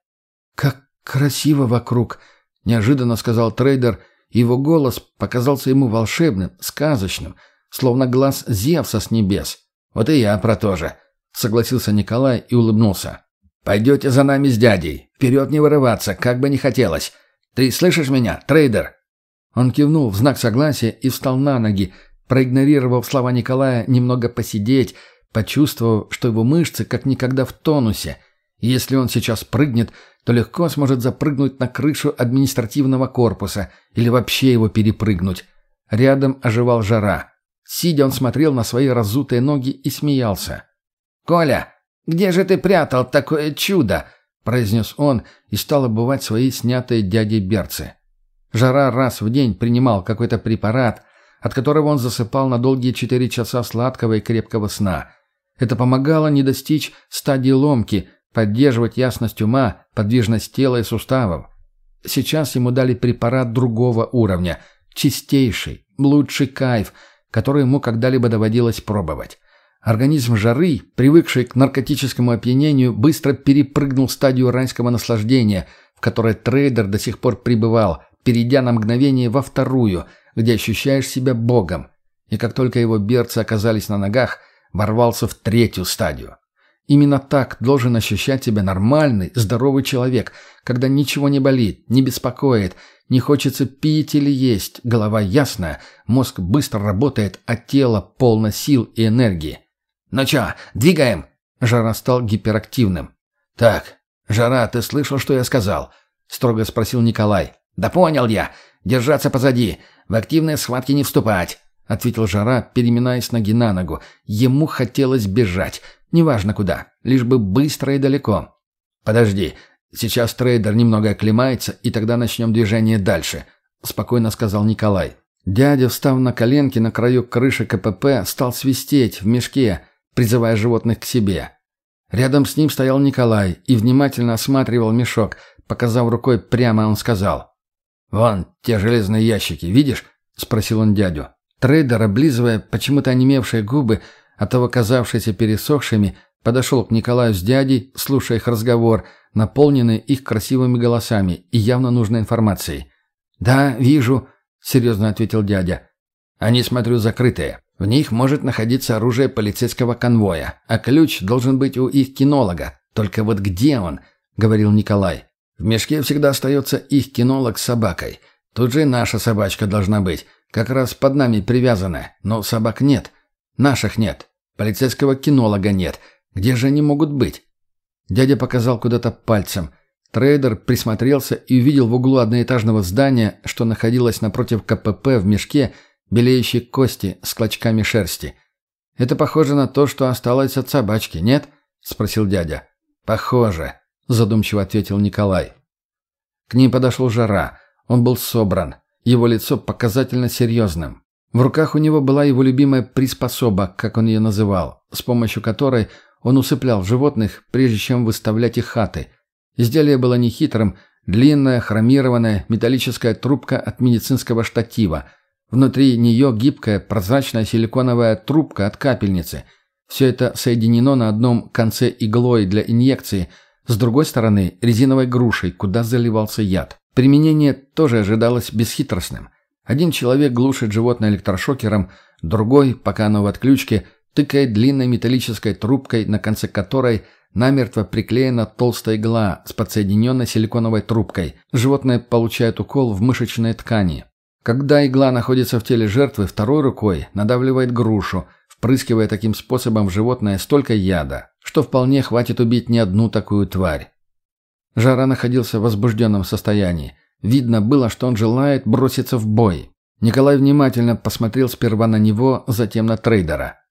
Speaker 1: «Как красиво вокруг», — неожиданно сказал трейдер, его голос показался ему волшебным, сказочным, словно глаз Зевса с небес. «Вот и я про то же», — согласился Николай и улыбнулся. «Пойдете за нами с дядей. Вперед не вырываться, как бы не хотелось. Ты слышишь меня, трейдер?» Он кивнул в знак согласия и встал на ноги, проигнорировав слова Николая немного посидеть, почувствовав, что его мышцы как никогда в тонусе. Если он сейчас прыгнет, то легко сможет запрыгнуть на крышу административного корпуса или вообще его перепрыгнуть. Рядом оживал жара. Сидя, он смотрел на свои разутые ноги и смеялся. «Коля, где же ты прятал такое чудо?» — произнес он и стал обувать свои снятые дядей берцы. Жара раз в день принимал какой-то препарат, от которого он засыпал на долгие четыре часа сладкого и крепкого сна. Это помогало не достичь стадии ломки, поддерживать ясность ума, подвижность тела и суставов. Сейчас ему дали препарат другого уровня, чистейший, лучший кайф, который ему когда-либо доводилось пробовать. Организм жары, привыкший к наркотическому опьянению, быстро перепрыгнул стадию райского наслаждения, в которой трейдер до сих пор пребывал, перейдя на мгновение во вторую, где ощущаешь себя богом. И как только его берцы оказались на ногах, ворвался в третью стадию. Именно так должен ощущать себя нормальный, здоровый человек, когда ничего не болит, не беспокоит, не хочется пить или есть, голова ясная, мозг быстро работает, а тело полно сил и энергии. «Ну чё, двигаем?» Жара стал гиперактивным. «Так, Жара, ты слышал, что я сказал?» Строго спросил Николай. «Да понял я. Держаться позади. В активные схватки не вступать», — ответил Жара, переминаясь ноги на ногу. Ему хотелось бежать. Неважно куда, лишь бы быстро и далеко. «Подожди. Сейчас трейдер немного оклемается, и тогда начнем движение дальше», — спокойно сказал Николай. Дядя, встав на коленки на краю крыши КПП, стал свистеть в мешке, призывая животных к себе. Рядом с ним стоял Николай и внимательно осматривал мешок. Показав рукой прямо, он сказал. «Вон, те железные ящики, видишь?» — спросил он дядю. Трейдер, облизывая почему-то онемевшие губы, а того казавшиеся пересохшими, подошел к Николаю с дядей, слушая их разговор, наполненный их красивыми голосами и явно нужной информацией. «Да, вижу», — серьезно ответил дядя. «Они, смотрю, закрытые. В них может находиться оружие полицейского конвоя, а ключ должен быть у их кинолога. Только вот где он?» — говорил Николай. «В мешке всегда остается их кинолог с собакой. Тут же и наша собачка должна быть, как раз под нами привязанная, но собак нет. Наших нет. Полицейского кинолога нет. Где же они могут быть?» Дядя показал куда-то пальцем. Трейдер присмотрелся и увидел в углу одноэтажного здания, что находилось напротив КПП в мешке, белеющие кости с клочками шерсти. «Это похоже на то, что осталось от собачки, нет?» — спросил дядя. «Похоже», — задумчиво ответил Николай. К ним подошел Жара. Он был собран. Его лицо показательно серьезным. В руках у него была его любимая приспособа, как он ее называл, с помощью которой он усыплял животных, прежде чем выставлять их хаты. Изделие было нехитрым, длинная, хромированная металлическая трубка от медицинского штатива — Внутри нее гибкая прозрачная силиконовая трубка от капельницы. Все это соединено на одном конце иглой для инъекции, с другой стороны резиновой грушей, куда заливался яд. Применение тоже ожидалось бесхитростным. Один человек глушит животное электрошокером, другой, пока оно в отключке, тыкает длинной металлической трубкой, на конце которой намертво приклеена толстая игла с подсоединенной силиконовой трубкой. Животное получает укол в мышечной ткани. Когда игла находится в теле жертвы, второй рукой надавливает грушу, впрыскивая таким способом в животное столько яда, что вполне хватит убить не одну такую тварь. Жара находился в возбужденном состоянии. Видно было, что он желает броситься в бой. Николай внимательно посмотрел сперва на него, затем на трейдера.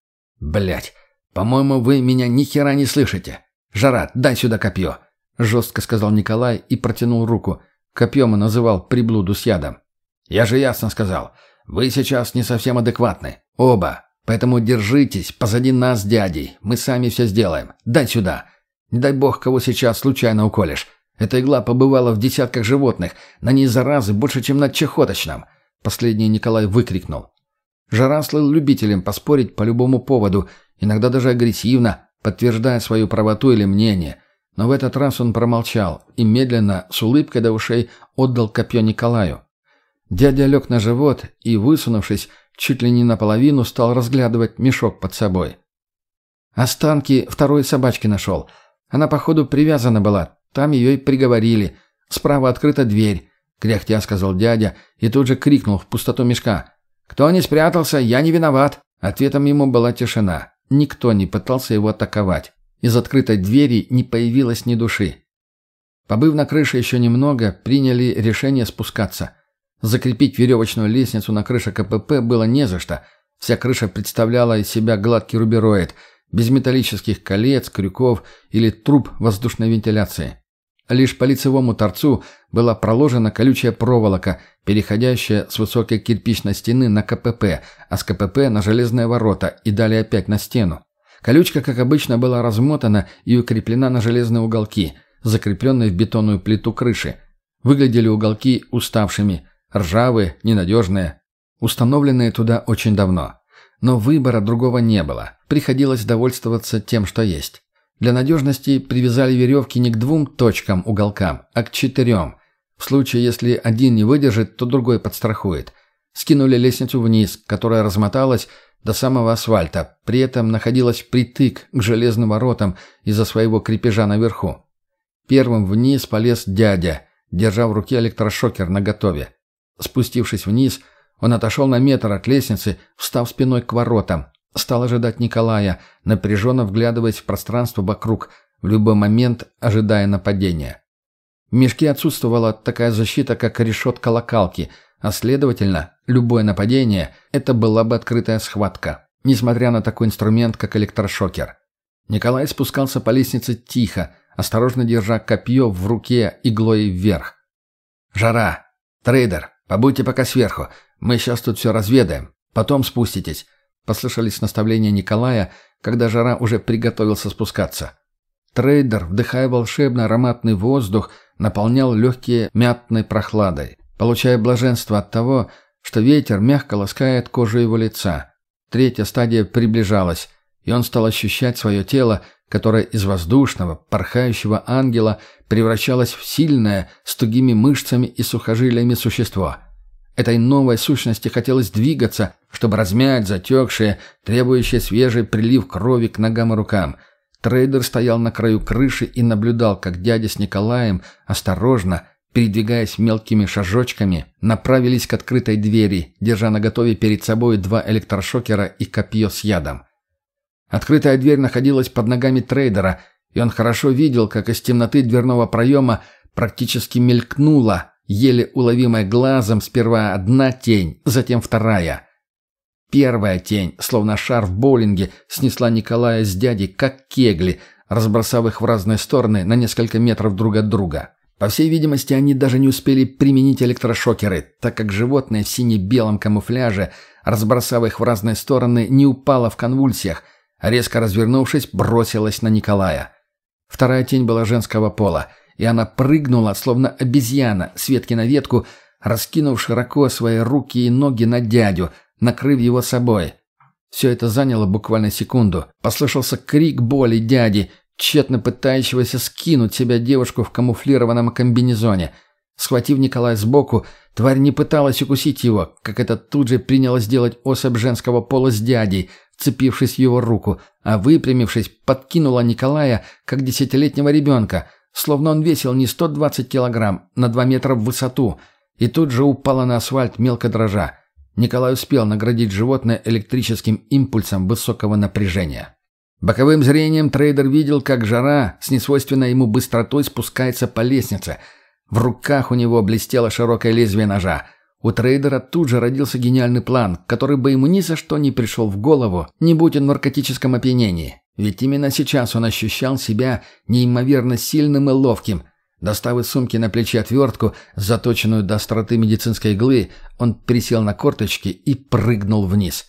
Speaker 1: Блять, по-моему, вы меня ни хера не слышите. Жара, дай сюда копье!» — жестко сказал Николай и протянул руку. Копьем он называл приблуду с ядом. «Я же ясно сказал. Вы сейчас не совсем адекватны. Оба. Поэтому держитесь позади нас, дядей. Мы сами все сделаем. Дай сюда. Не дай бог, кого сейчас случайно уколешь. Эта игла побывала в десятках животных. На ней заразы больше, чем на чехоточном». Последний Николай выкрикнул. Жара слыл любителем поспорить по любому поводу, иногда даже агрессивно, подтверждая свою правоту или мнение. Но в этот раз он промолчал и медленно, с улыбкой до ушей, отдал копье Николаю. Дядя лег на живот и, высунувшись, чуть ли не наполовину, стал разглядывать мешок под собой. «Останки второй собачки нашел. Она, походу, привязана была. Там ее и приговорили. Справа открыта дверь», — кряхтя сказал дядя и тут же крикнул в пустоту мешка. «Кто не спрятался, я не виноват». Ответом ему была тишина. Никто не пытался его атаковать. Из открытой двери не появилось ни души. Побыв на крыше еще немного, приняли решение спускаться. Закрепить веревочную лестницу на крыше КПП было не за что. Вся крыша представляла из себя гладкий рубероид, без металлических колец, крюков или труб воздушной вентиляции. Лишь по лицевому торцу была проложена колючая проволока, переходящая с высокой кирпичной стены на КПП, а с КПП на железные ворота и далее опять на стену. Колючка, как обычно, была размотана и укреплена на железные уголки, закрепленные в бетонную плиту крыши. Выглядели уголки уставшими, ржавые, ненадежные, установленные туда очень давно. Но выбора другого не было. Приходилось довольствоваться тем, что есть. Для надежности привязали веревки не к двум точкам уголкам, а к четырем. В случае, если один не выдержит, то другой подстрахует. Скинули лестницу вниз, которая размоталась до самого асфальта, при этом находилась притык к железным воротам из-за своего крепежа наверху. Первым вниз полез дядя, держа в руке электрошокер наготове. Спустившись вниз, он отошел на метр от лестницы, встав спиной к воротам, Стал ожидать Николая, напряженно вглядываясь в пространство вокруг, в любой момент ожидая нападения. В мешке отсутствовала такая защита, как решетка локалки, а следовательно, любое нападение – это была бы открытая схватка, несмотря на такой инструмент, как электрошокер. Николай спускался по лестнице тихо, осторожно держа копье в руке иглой вверх. «Жара! Трейдер, побудьте пока сверху, мы сейчас тут все разведаем, потом спуститесь». Послышались наставления Николая, когда жара уже приготовился спускаться. Трейдер, вдыхая волшебный ароматный воздух, наполнял легкие мятной прохладой, получая блаженство от того, что ветер мягко ласкает кожу его лица. Третья стадия приближалась, и он стал ощущать свое тело, которое из воздушного, порхающего ангела превращалось в сильное, с тугими мышцами и сухожилиями существо – Этой новой сущности хотелось двигаться, чтобы размять затекшее, требующее свежий прилив крови к ногам и рукам. Трейдер стоял на краю крыши и наблюдал, как дядя с Николаем, осторожно, передвигаясь мелкими шажочками, направились к открытой двери, держа наготове перед собой два электрошокера и копье с ядом. Открытая дверь находилась под ногами трейдера, и он хорошо видел, как из темноты дверного проема практически мелькнула, еле уловимая глазом сперва одна тень, затем вторая. Первая тень, словно шар в боулинге, снесла Николая с дядей, как кегли, разбросав их в разные стороны на несколько метров друг от друга. По всей видимости, они даже не успели применить электрошокеры, так как животное в сине-белом камуфляже, разбросав их в разные стороны, не упало в конвульсиях, а резко развернувшись, бросилось на Николая. Вторая тень была женского пола — и она прыгнула, словно обезьяна, с ветки на ветку, раскинув широко свои руки и ноги на дядю, накрыв его собой. Все это заняло буквально секунду. Послышался крик боли дяди, тщетно пытающегося скинуть себя девушку в камуфлированном комбинезоне. Схватив Николая сбоку, тварь не пыталась укусить его, как это тут же принялось делать особь женского пола с дядей, цепившись в его руку, а выпрямившись, подкинула Николая, как десятилетнего ребенка – словно он весил не 120 килограмм на 2 метра в высоту. и тут же упала на асфальт мелко дрожа. Николай успел наградить животное электрическим импульсом высокого напряжения. Боковым зрением трейдер видел, как жара с несвойственной ему быстротой спускается по лестнице. В руках у него блестело широкое лезвие ножа. У трейдера тут же родился гениальный план, который бы ему ни за что не пришел в голову, не будь он в наркотическом опьянении. Ведь именно сейчас он ощущал себя неимоверно сильным и ловким – Достав из сумки на плече отвертку, заточенную до остроты медицинской иглы, он присел на корточки и прыгнул вниз.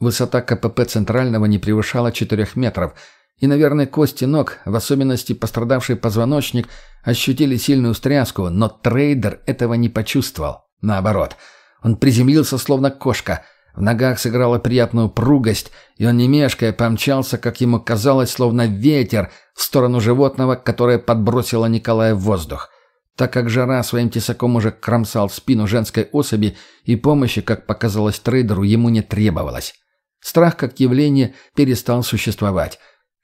Speaker 1: Высота КПП центрального не превышала 4 метров, и, наверное, кости ног, в особенности пострадавший позвоночник, ощутили сильную стряску, но трейдер этого не почувствовал. Наоборот, он приземлился словно кошка – в ногах сыграла приятную пругость, и он, не мешкая, помчался, как ему казалось, словно ветер, в сторону животного, которое подбросило Николая в воздух. Так как жара своим тесаком уже кромсал спину женской особи, и помощи, как показалось трейдеру, ему не требовалось. Страх как явление перестал существовать.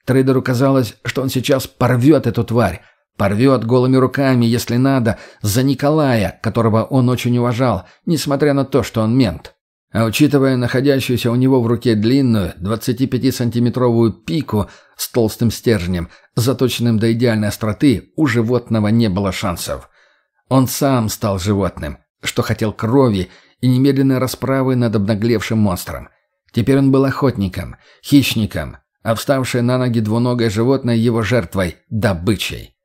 Speaker 1: Трейдеру казалось, что он сейчас порвет эту тварь, порвет голыми руками, если надо, за Николая, которого он очень уважал, несмотря на то, что он мент. А учитывая находящуюся у него в руке длинную, 25-сантиметровую пику с толстым стержнем, заточенным до идеальной остроты, у животного не было шансов. Он сам стал животным, что хотел крови и немедленной расправы над обнаглевшим монстром. Теперь он был охотником, хищником, а вставшее на ноги двуногое животное его жертвой – добычей.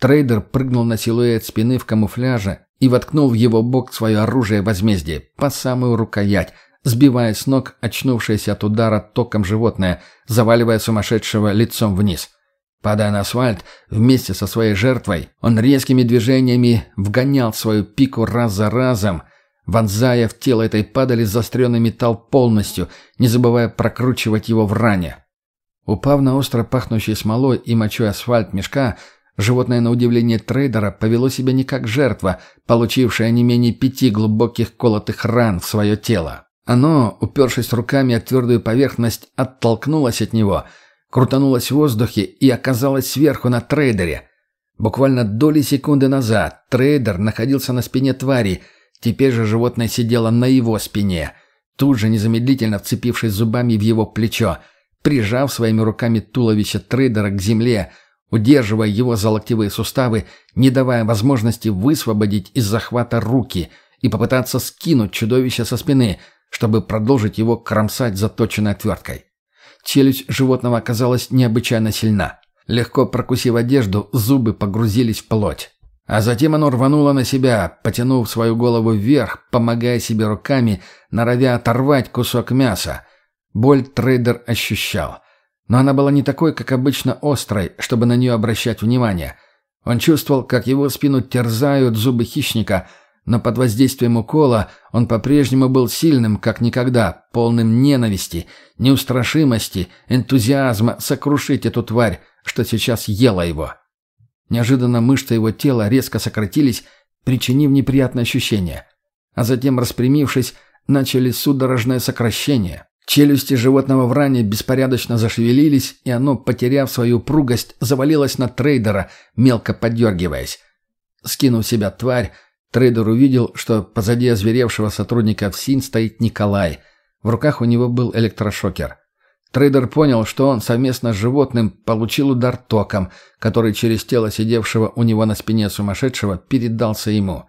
Speaker 1: Трейдер прыгнул на силуэт спины в камуфляже и воткнул в его бок свое оружие возмездия по самую рукоять, сбивая с ног очнувшееся от удара током животное, заваливая сумасшедшего лицом вниз. Падая на асфальт, вместе со своей жертвой, он резкими движениями вгонял свою пику раз за разом, вонзая в тело этой падали заостренный металл полностью, не забывая прокручивать его в ране. Упав на остро пахнущий смолой и мочой асфальт мешка, Животное, на удивление трейдера, повело себя не как жертва, получившая не менее пяти глубоких колотых ран в свое тело. Оно, упершись руками о твердую поверхность, оттолкнулось от него, крутанулось в воздухе и оказалось сверху на трейдере. Буквально доли секунды назад трейдер находился на спине твари, теперь же животное сидело на его спине, тут же незамедлительно вцепившись зубами в его плечо, прижав своими руками туловище трейдера к земле – удерживая его за локтевые суставы, не давая возможности высвободить из захвата руки и попытаться скинуть чудовище со спины, чтобы продолжить его кромсать заточенной отверткой. Челюсть животного оказалась необычайно сильна. Легко прокусив одежду, зубы погрузились в плоть. А затем оно рвануло на себя, потянув свою голову вверх, помогая себе руками, норовя оторвать кусок мяса. Боль трейдер ощущал. Но она была не такой, как обычно, острой, чтобы на нее обращать внимание. Он чувствовал, как его спину терзают зубы хищника, но под воздействием укола он по-прежнему был сильным, как никогда, полным ненависти, неустрашимости, энтузиазма сокрушить эту тварь, что сейчас ела его. Неожиданно мышцы его тела резко сократились, причинив неприятное ощущение. А затем, распрямившись, начали судорожное сокращение. Челюсти животного в ране беспорядочно зашевелились, и оно, потеряв свою пругость, завалилось на трейдера, мелко подергиваясь. Скинув себя тварь, трейдер увидел, что позади озверевшего сотрудника ФСИН стоит Николай. В руках у него был электрошокер. Трейдер понял, что он совместно с животным получил удар током, который через тело сидевшего у него на спине сумасшедшего передался ему.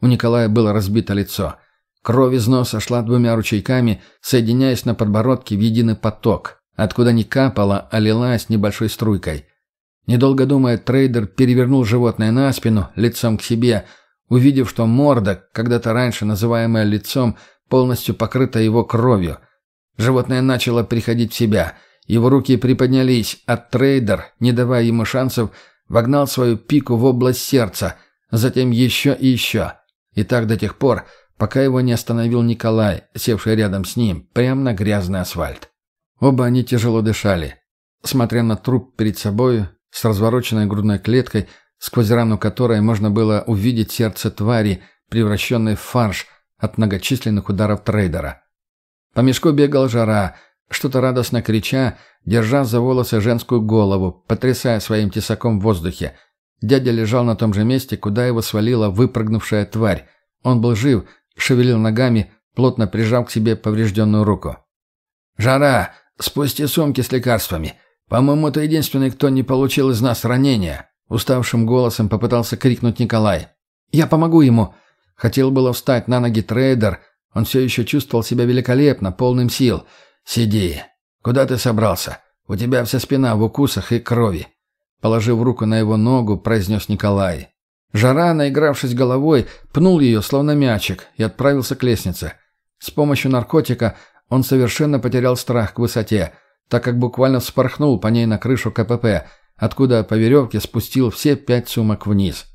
Speaker 1: У Николая было разбито лицо. Кровь из носа шла двумя ручейками, соединяясь на подбородке в единый поток, откуда не капала, а лилась небольшой струйкой. Недолго думая, трейдер перевернул животное на спину, лицом к себе, увидев, что морда, когда-то раньше называемая лицом, полностью покрыта его кровью. Животное начало приходить в себя. Его руки приподнялись, а трейдер, не давая ему шансов, вогнал свою пику в область сердца, затем еще и еще. И так до тех пор, пока его не остановил Николай, севший рядом с ним, прямо на грязный асфальт. Оба они тяжело дышали, смотря на труп перед собой с развороченной грудной клеткой, сквозь рану которой можно было увидеть сердце твари, превращенной в фарш от многочисленных ударов трейдера. По мешку бегал жара, что-то радостно крича, держа за волосы женскую голову, потрясая своим тесаком в воздухе. Дядя лежал на том же месте, куда его свалила выпрыгнувшая тварь, Он был жив, шевелил ногами, плотно прижав к себе поврежденную руку. «Жара! Спусти сумки с лекарствами! По-моему, ты единственный, кто не получил из нас ранения!» Уставшим голосом попытался крикнуть Николай. «Я помогу ему!» Хотел было встать на ноги трейдер. Он все еще чувствовал себя великолепно, полным сил. «Сиди. Куда ты собрался? У тебя вся спина в укусах и крови». Положив руку на его ногу, произнес Николай. Жара, наигравшись головой, пнул ее, словно мячик, и отправился к лестнице. С помощью наркотика он совершенно потерял страх к высоте, так как буквально вспорхнул по ней на крышу КПП, откуда по веревке спустил все пять сумок вниз.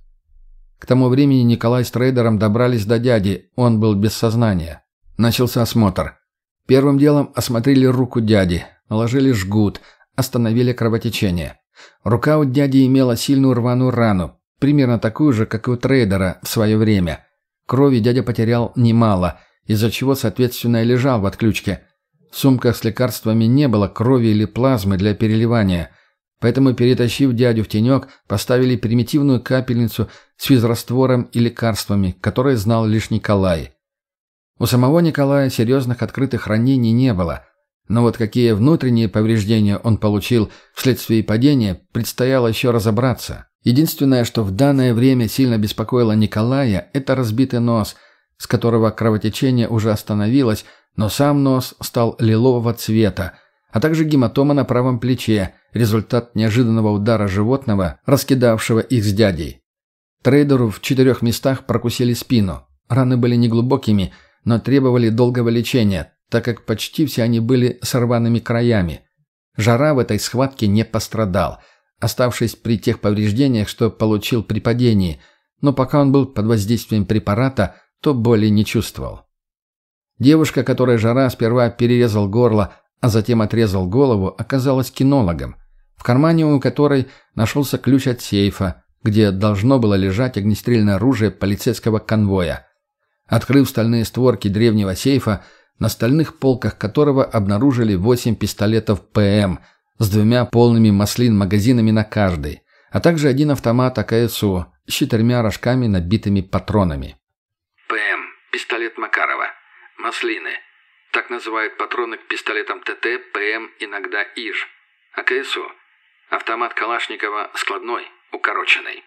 Speaker 1: К тому времени Николай с трейдером добрались до дяди, он был без сознания. Начался осмотр. Первым делом осмотрели руку дяди, наложили жгут, остановили кровотечение. Рука у дяди имела сильную рваную рану, примерно такую же, как и у трейдера в свое время. Крови дядя потерял немало, из-за чего, соответственно, и лежал в отключке. В сумках с лекарствами не было крови или плазмы для переливания, поэтому, перетащив дядю в тенек, поставили примитивную капельницу с физраствором и лекарствами, которые знал лишь Николай. У самого Николая серьезных открытых ранений не было, но вот какие внутренние повреждения он получил вследствие падения, предстояло еще разобраться. Единственное, что в данное время сильно беспокоило Николая, это разбитый нос, с которого кровотечение уже остановилось, но сам нос стал лилового цвета, а также гематома на правом плече, результат неожиданного удара животного, раскидавшего их с дядей. Трейдеру в четырех местах прокусили спину. Раны были неглубокими, но требовали долгого лечения, так как почти все они были с рваными краями. Жара в этой схватке не пострадал, оставшись при тех повреждениях, что получил при падении, но пока он был под воздействием препарата, то боли не чувствовал. Девушка, которой Жара сперва перерезал горло, а затем отрезал голову, оказалась кинологом, в кармане у которой нашелся ключ от сейфа, где должно было лежать огнестрельное оружие полицейского конвоя. Открыв стальные створки древнего сейфа, на стальных полках которого обнаружили восемь пистолетов ПМ с двумя полными маслин магазинами на каждый, а также один автомат АКСУ с четырьмя рожками, набитыми патронами.
Speaker 2: ПМ. Пистолет Макарова. Маслины. Так называют патроны к пистолетам ТТ, ПМ, иногда ИЖ. АКСУ. Автомат Калашникова складной, укороченный.